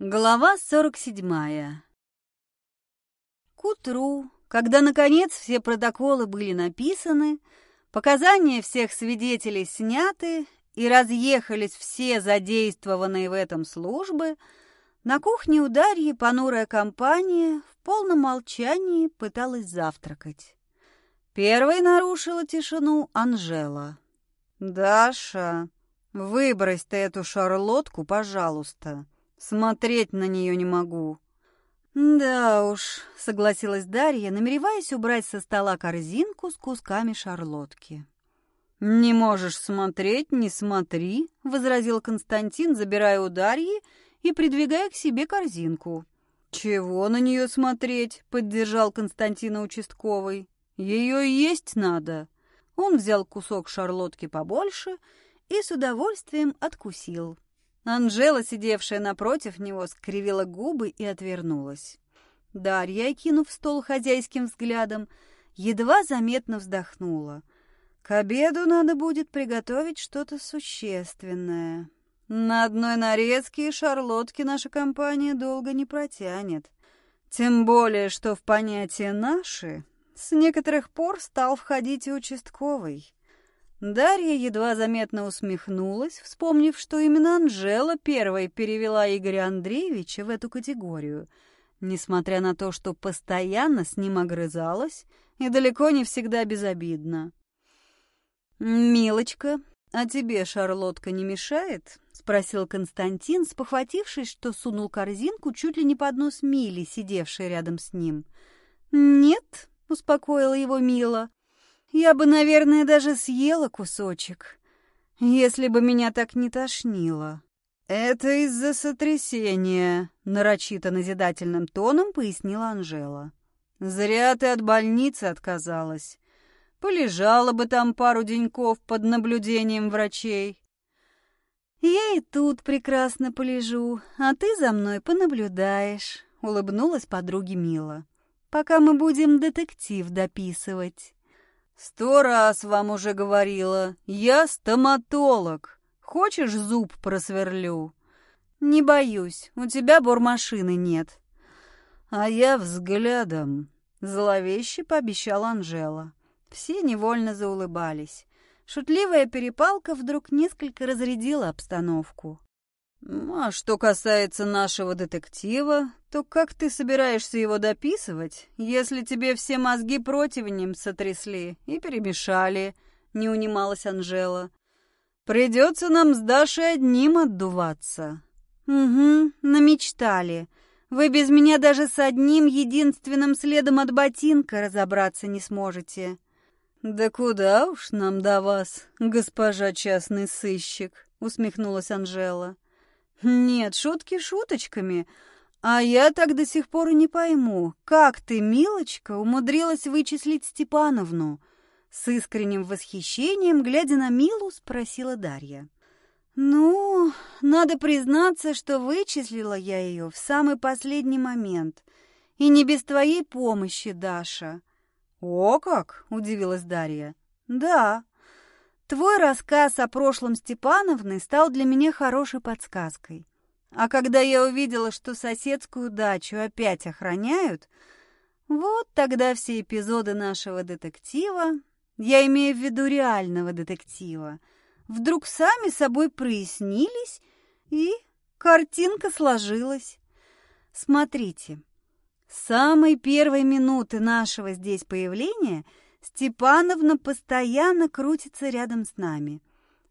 Глава 47. К утру, когда, наконец, все протоколы были написаны, показания всех свидетелей сняты и разъехались все задействованные в этом службы, на кухне у Дарьи понурая компания в полном молчании пыталась завтракать. Первой нарушила тишину Анжела. «Даша, выбрось ты эту шарлотку, пожалуйста», Смотреть на нее не могу. Да уж, согласилась Дарья, намереваясь убрать со стола корзинку с кусками шарлотки. «Не можешь смотреть, не смотри», — возразил Константин, забирая у Дарьи и придвигая к себе корзинку. «Чего на нее смотреть?» — поддержал Константина участковый. «Ее есть надо». Он взял кусок шарлотки побольше и с удовольствием откусил. Анжела, сидевшая напротив него, скривила губы и отвернулась. Дарья, окинув стол хозяйским взглядом, едва заметно вздохнула. К обеду надо будет приготовить что-то существенное. На одной нарезке и шарлотки наша компания долго не протянет. Тем более, что в понятие «наши» с некоторых пор стал входить и участковый. Дарья едва заметно усмехнулась, вспомнив, что именно Анжела первой перевела Игоря Андреевича в эту категорию, несмотря на то, что постоянно с ним огрызалась и далеко не всегда безобидно. «Милочка, а тебе шарлотка не мешает?» — спросил Константин, спохватившись, что сунул корзинку чуть ли не под нос Мили, сидевшей рядом с ним. «Нет», — успокоила его Мила, я бы, наверное, даже съела кусочек, если бы меня так не тошнило. Это из-за сотрясения, нарочито назидательным тоном пояснила Анжела. Зря ты от больницы отказалась. Полежала бы там пару деньков под наблюдением врачей. Я и тут прекрасно полежу, а ты за мной понаблюдаешь, улыбнулась подруге Мила. Пока мы будем детектив дописывать. «Сто раз вам уже говорила, я стоматолог. Хочешь, зуб просверлю?» «Не боюсь, у тебя бормашины нет». «А я взглядом», — зловеще пообещала Анжела. Все невольно заулыбались. Шутливая перепалка вдруг несколько разрядила обстановку. «А что касается нашего детектива, то как ты собираешься его дописывать, если тебе все мозги противнем сотрясли и перемешали?» — не унималась Анжела. «Придется нам с Дашей одним отдуваться». «Угу, намечтали. Вы без меня даже с одним единственным следом от ботинка разобраться не сможете». «Да куда уж нам до вас, госпожа частный сыщик», — усмехнулась Анжела. «Нет, шутки шуточками. А я так до сих пор и не пойму, как ты, милочка, умудрилась вычислить Степановну?» С искренним восхищением, глядя на Милу, спросила Дарья. «Ну, надо признаться, что вычислила я ее в самый последний момент. И не без твоей помощи, Даша». «О как!» — удивилась Дарья. «Да, Твой рассказ о прошлом Степановны стал для меня хорошей подсказкой. А когда я увидела, что соседскую дачу опять охраняют, вот тогда все эпизоды нашего детектива, я имею в виду реального детектива, вдруг сами собой прояснились, и картинка сложилась. Смотрите, с самой первой минуты нашего здесь появления – Степановна постоянно крутится рядом с нами.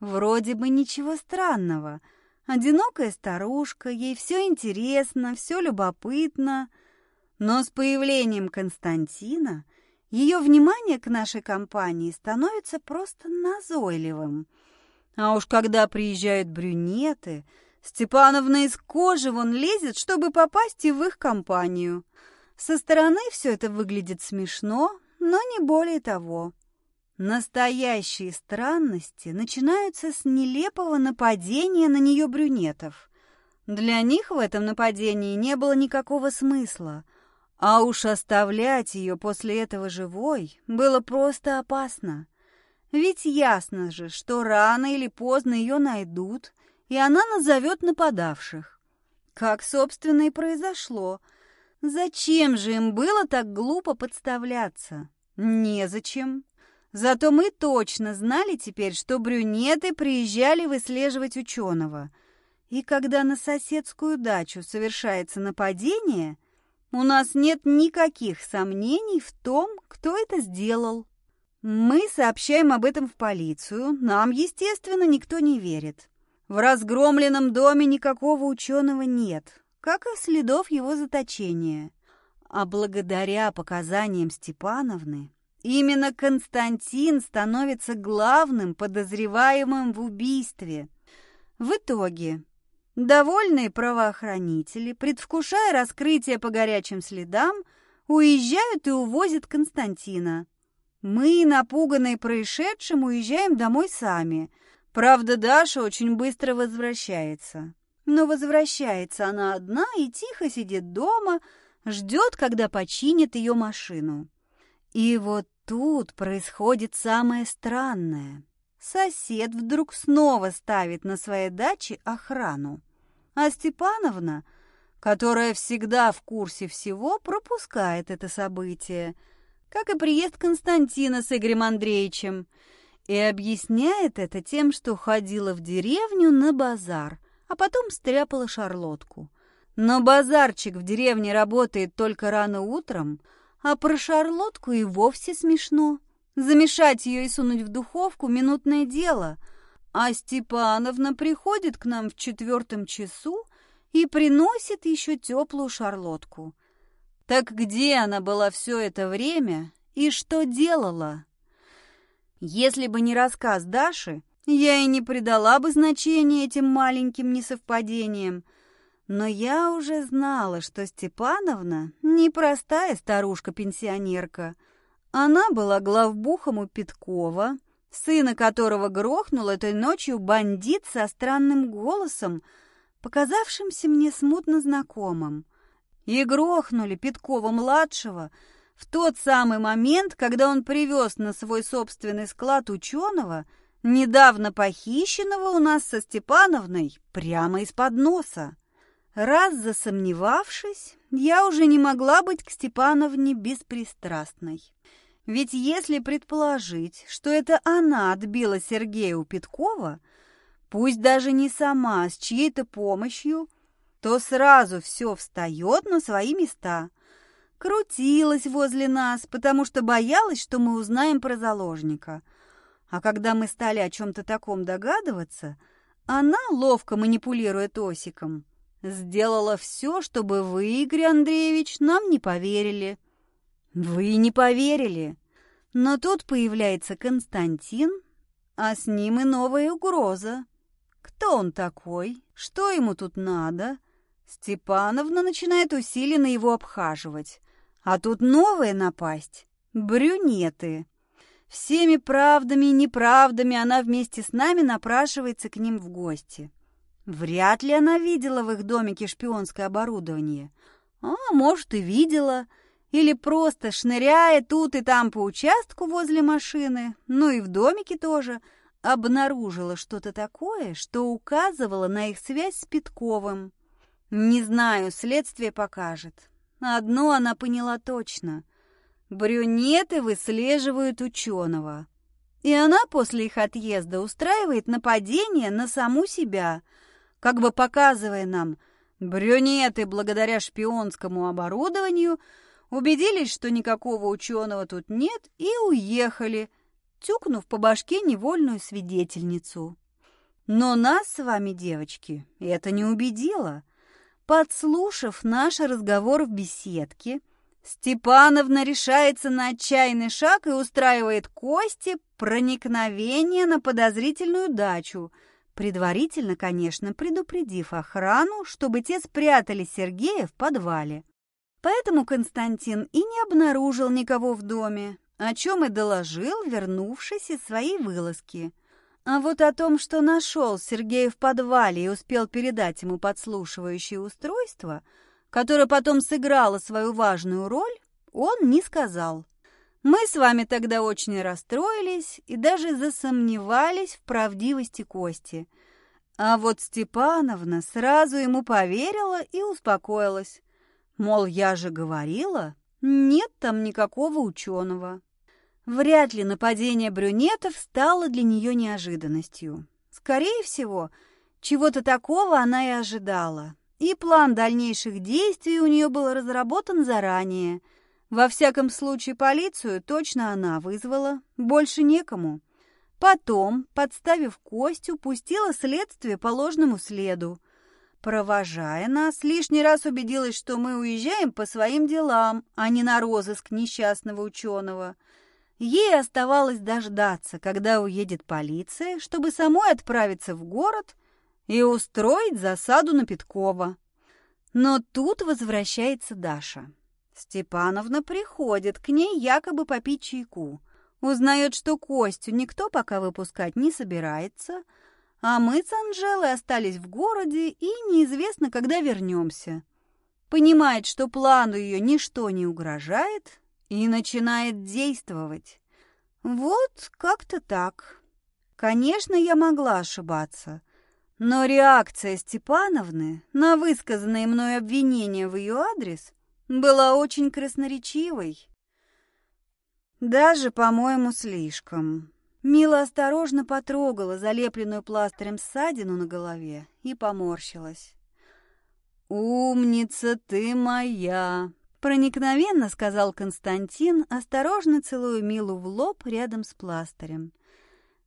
Вроде бы ничего странного. Одинокая старушка, ей все интересно, все любопытно. Но с появлением Константина ее внимание к нашей компании становится просто назойливым. А уж когда приезжают брюнеты, Степановна из кожи вон лезет, чтобы попасть и в их компанию. Со стороны все это выглядит смешно, но не более того. Настоящие странности начинаются с нелепого нападения на нее брюнетов. Для них в этом нападении не было никакого смысла, а уж оставлять ее после этого живой было просто опасно. Ведь ясно же, что рано или поздно ее найдут, и она назовет нападавших. Как, собственно, и произошло. Зачем же им было так глупо подставляться? Незачем. Зато мы точно знали теперь, что брюнеты приезжали выслеживать ученого. И когда на соседскую дачу совершается нападение, у нас нет никаких сомнений в том, кто это сделал. Мы сообщаем об этом в полицию, нам, естественно, никто не верит. В разгромленном доме никакого ученого нет, как и следов его заточения. А благодаря показаниям Степановны, именно Константин становится главным подозреваемым в убийстве. В итоге довольные правоохранители, предвкушая раскрытие по горячим следам, уезжают и увозят Константина. Мы, напуганные происшедшим, уезжаем домой сами. Правда, Даша очень быстро возвращается. Но возвращается она одна и тихо сидит дома, ждет, когда починит ее машину. И вот тут происходит самое странное. Сосед вдруг снова ставит на своей даче охрану. А Степановна, которая всегда в курсе всего, пропускает это событие, как и приезд Константина с Игорем Андреевичем, и объясняет это тем, что ходила в деревню на базар – а потом стряпала шарлотку. Но базарчик в деревне работает только рано утром, а про шарлотку и вовсе смешно. Замешать ее и сунуть в духовку – минутное дело. А Степановна приходит к нам в четвертом часу и приносит еще теплую шарлотку. Так где она была все это время и что делала? Если бы не рассказ Даши, я и не придала бы значения этим маленьким несовпадениям. Но я уже знала, что Степановна непростая старушка-пенсионерка. Она была главбухом у Петкова, сына которого грохнул этой ночью бандит со странным голосом, показавшимся мне смутно знакомым. И грохнули Петкова-младшего в тот самый момент, когда он привез на свой собственный склад ученого — недавно похищенного у нас со Степановной прямо из-под носа. Раз засомневавшись, я уже не могла быть к Степановне беспристрастной. Ведь если предположить, что это она отбила Сергея у Петкова, пусть даже не сама, а с чьей-то помощью, то сразу все встает на свои места. Крутилась возле нас, потому что боялась, что мы узнаем про заложника – а когда мы стали о чем-то таком догадываться, она, ловко манипулируя Тосиком, сделала все, чтобы вы, Игорь Андреевич, нам не поверили. Вы не поверили. Но тут появляется Константин, а с ним и новая угроза. Кто он такой? Что ему тут надо? Степановна начинает усиленно его обхаживать. А тут новая напасть — брюнеты. Всеми правдами и неправдами она вместе с нами напрашивается к ним в гости. Вряд ли она видела в их домике шпионское оборудование. А может, и видела. Или просто шныряя тут и там по участку возле машины, ну и в домике тоже, обнаружила что-то такое, что указывало на их связь с Питковым. Не знаю, следствие покажет. Одно она поняла точно. Брюнеты выслеживают ученого. И она после их отъезда устраивает нападение на саму себя, как бы показывая нам, брюнеты благодаря шпионскому оборудованию убедились, что никакого ученого тут нет, и уехали, тюкнув по башке невольную свидетельницу. Но нас с вами, девочки, это не убедило. Подслушав наш разговор в беседке, Степановна решается на отчаянный шаг и устраивает Кости проникновение на подозрительную дачу, предварительно, конечно, предупредив охрану, чтобы те спрятали Сергея в подвале. Поэтому Константин и не обнаружил никого в доме, о чем и доложил, вернувшись из своей вылазки. А вот о том, что нашел Сергея в подвале и успел передать ему подслушивающее устройство – которая потом сыграла свою важную роль, он не сказал. Мы с вами тогда очень расстроились и даже засомневались в правдивости Кости. А вот Степановна сразу ему поверила и успокоилась. Мол, я же говорила, нет там никакого ученого. Вряд ли нападение брюнетов стало для нее неожиданностью. Скорее всего, чего-то такого она и ожидала. И план дальнейших действий у нее был разработан заранее. Во всяком случае, полицию точно она вызвала, больше некому. Потом, подставив Костю, пустила следствие по ложному следу. Провожая нас, лишний раз убедилась, что мы уезжаем по своим делам, а не на розыск несчастного ученого. Ей оставалось дождаться, когда уедет полиция, чтобы самой отправиться в город и устроить засаду на Петкова. Но тут возвращается Даша. Степановна приходит к ней якобы попить чайку. Узнает, что Костю никто пока выпускать не собирается, а мы с Анжелой остались в городе и неизвестно, когда вернемся. Понимает, что плану ее ничто не угрожает, и начинает действовать. Вот как-то так. Конечно, я могла ошибаться, но реакция Степановны на высказанные мной обвинения в ее адрес была очень красноречивой. Даже, по-моему, слишком. Мила осторожно потрогала залепленную пластырем ссадину на голове и поморщилась. «Умница ты моя!» — проникновенно сказал Константин, осторожно целуя Милу в лоб рядом с пластырем.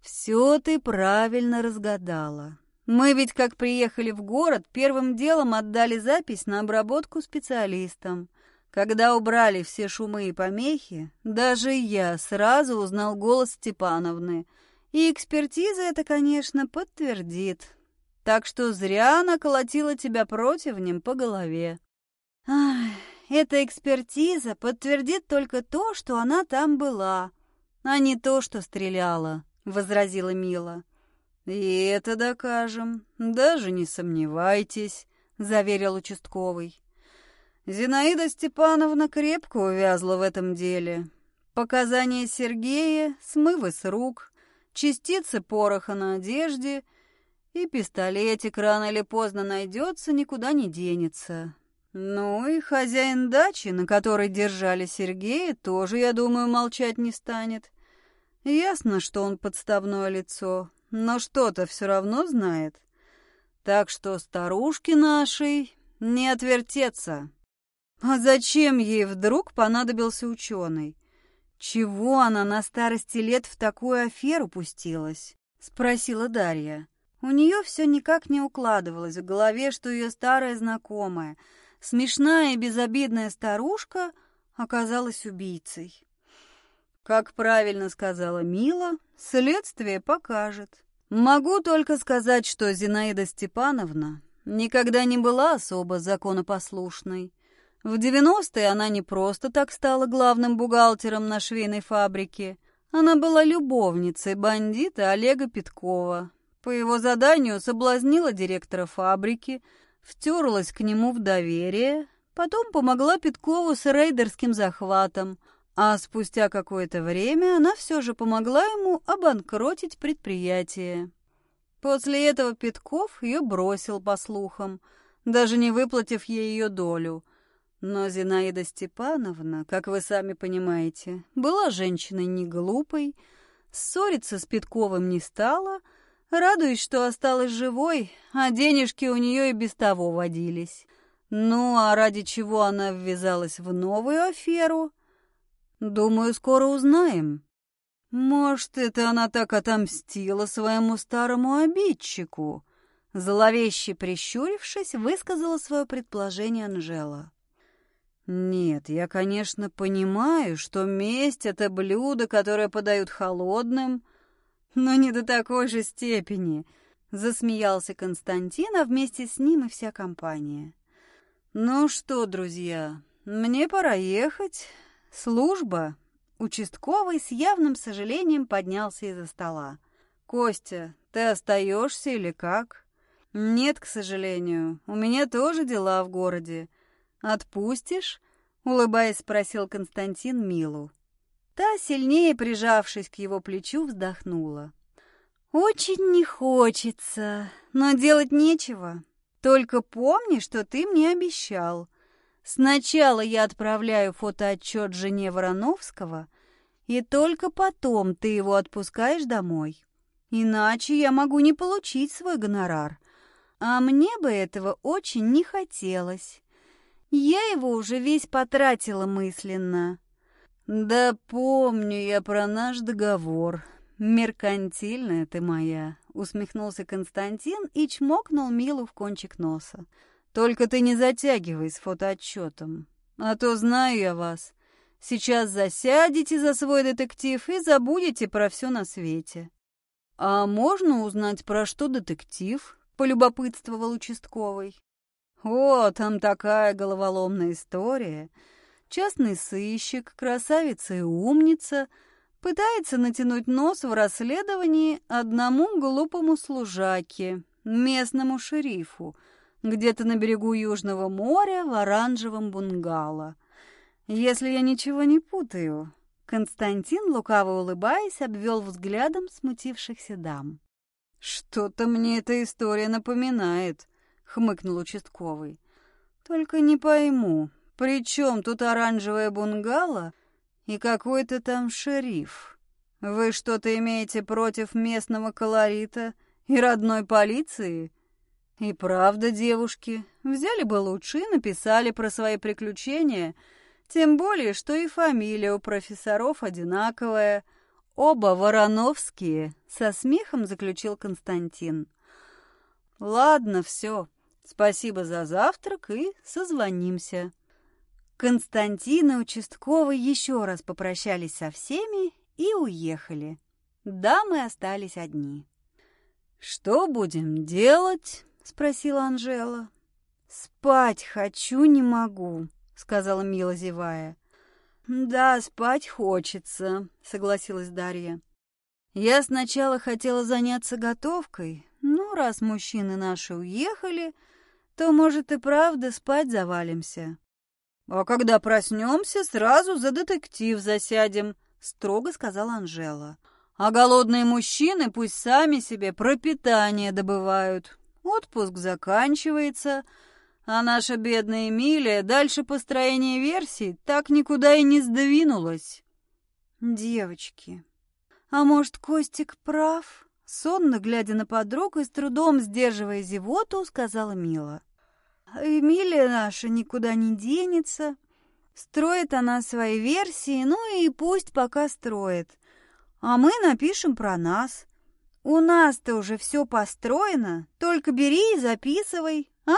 «Все ты правильно разгадала. Мы ведь, как приехали в город, первым делом отдали запись на обработку специалистам. Когда убрали все шумы и помехи, даже я сразу узнал голос Степановны. И экспертиза это, конечно, подтвердит. Так что зря она колотила тебя противнем по голове. Ах, эта экспертиза подтвердит только то, что она там была, а не то, что стреляла, — возразила Мила. «И это докажем, даже не сомневайтесь», — заверил участковый. Зинаида Степановна крепко увязла в этом деле. Показания Сергея, смывы с рук, частицы пороха на одежде и пистолетик рано или поздно найдется, никуда не денется. Ну и хозяин дачи, на которой держали Сергея, тоже, я думаю, молчать не станет. Ясно, что он подставное лицо, но что-то все равно знает. Так что старушки нашей не отвертеться. А зачем ей вдруг понадобился ученый? Чего она на старости лет в такую аферу пустилась? Спросила Дарья. У нее все никак не укладывалось в голове, что ее старая знакомая, смешная и безобидная старушка, оказалась убийцей. Как правильно сказала Мила, следствие покажет. Могу только сказать, что Зинаида Степановна никогда не была особо законопослушной. В 90-е она не просто так стала главным бухгалтером на швейной фабрике. Она была любовницей бандита Олега Петкова. По его заданию соблазнила директора фабрики, втерлась к нему в доверие, потом помогла Петкову с рейдерским захватом – а спустя какое-то время она все же помогла ему обанкротить предприятие. После этого Петков ее бросил, по слухам, даже не выплатив ей ее долю. Но Зинаида Степановна, как вы сами понимаете, была женщиной не глупой, ссориться с Петковым не стала, радуясь, что осталась живой, а денежки у нее и без того водились. Ну, а ради чего она ввязалась в новую аферу — Думаю, скоро узнаем. Может, это она так отомстила своему старому обидчику? Зловеще прищурившись, высказала свое предположение Анжела. «Нет, я, конечно, понимаю, что месть — это блюдо, которое подают холодным, но не до такой же степени», — засмеялся Константин, а вместе с ним и вся компания. «Ну что, друзья, мне пора ехать. «Служба?» Участковый с явным сожалением поднялся из-за стола. «Костя, ты остаешься или как?» «Нет, к сожалению. У меня тоже дела в городе. Отпустишь?» Улыбаясь, спросил Константин Милу. Та, сильнее прижавшись к его плечу, вздохнула. «Очень не хочется, но делать нечего. Только помни, что ты мне обещал. Сначала я отправляю фотоотчет жене Вороновского, и только потом ты его отпускаешь домой. Иначе я могу не получить свой гонорар. А мне бы этого очень не хотелось. Я его уже весь потратила мысленно. Да помню я про наш договор. Меркантильная ты моя, усмехнулся Константин и чмокнул Милу в кончик носа. Только ты не затягивай с фотоотчетом, а то знаю я вас. Сейчас засядете за свой детектив и забудете про все на свете. А можно узнать, про что детектив? — полюбопытствовал участковый. «О, там такая головоломная история. Частный сыщик, красавица и умница, пытается натянуть нос в расследовании одному глупому служаке, местному шерифу, где-то на берегу Южного моря в оранжевом бунгало. Если я ничего не путаю...» Константин, лукаво улыбаясь, обвел взглядом смутившихся дам. «Что-то мне эта история напоминает», — хмыкнул участковый. «Только не пойму, при чем тут оранжевая бунгало и какой-то там шериф? Вы что-то имеете против местного колорита и родной полиции?» И правда, девушки, взяли бы лучше и написали про свои приключения, тем более, что и фамилия у профессоров одинаковая — «Оба Вороновские», — со смехом заключил Константин. «Ладно, все. Спасибо за завтрак и созвонимся». Константин и участковый еще раз попрощались со всеми и уехали. Дамы остались одни. «Что будем делать?» — спросила Анжела. «Спать хочу, не могу», — сказала Мила, зевая. «Да, спать хочется», — согласилась Дарья. «Я сначала хотела заняться готовкой, но раз мужчины наши уехали, то, может, и правда спать завалимся». «А когда проснемся, сразу за детектив засядем», — строго сказала Анжела. «А голодные мужчины пусть сами себе пропитание добывают. Отпуск заканчивается, а наша бедная Эмилия дальше построения версий так никуда и не сдвинулась. Девочки, а может, Костик прав? Сонно, глядя на подругу и с трудом сдерживая зевоту, сказала Мила. Эмилия наша никуда не денется. Строит она свои версии, ну и пусть пока строит. А мы напишем про нас. У нас-то уже все построено, только бери и записывай, а?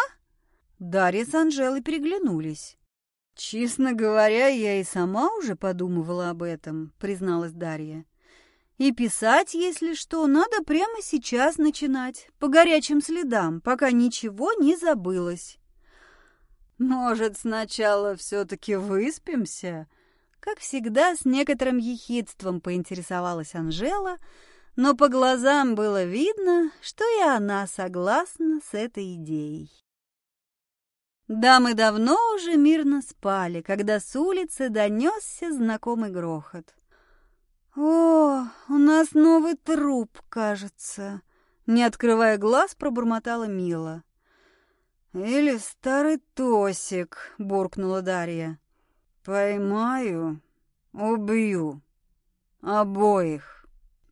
Дарья с Анжелой переглянулись. «Честно говоря, я и сама уже подумывала об этом», — призналась Дарья. «И писать, если что, надо прямо сейчас начинать, по горячим следам, пока ничего не забылось». «Может, сначала все-таки выспимся?» Как всегда, с некоторым ехидством поинтересовалась Анжела, но по глазам было видно, что и она согласна с этой идеей. Дамы давно уже мирно спали, когда с улицы донесся знакомый грохот. «О, у нас новый труп, кажется», — не открывая глаз, пробормотала Мила. «Или старый Тосик», — буркнула Дарья. «Поймаю, убью. Обоих», —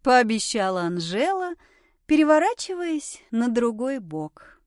пообещала Анжела, переворачиваясь на другой бок.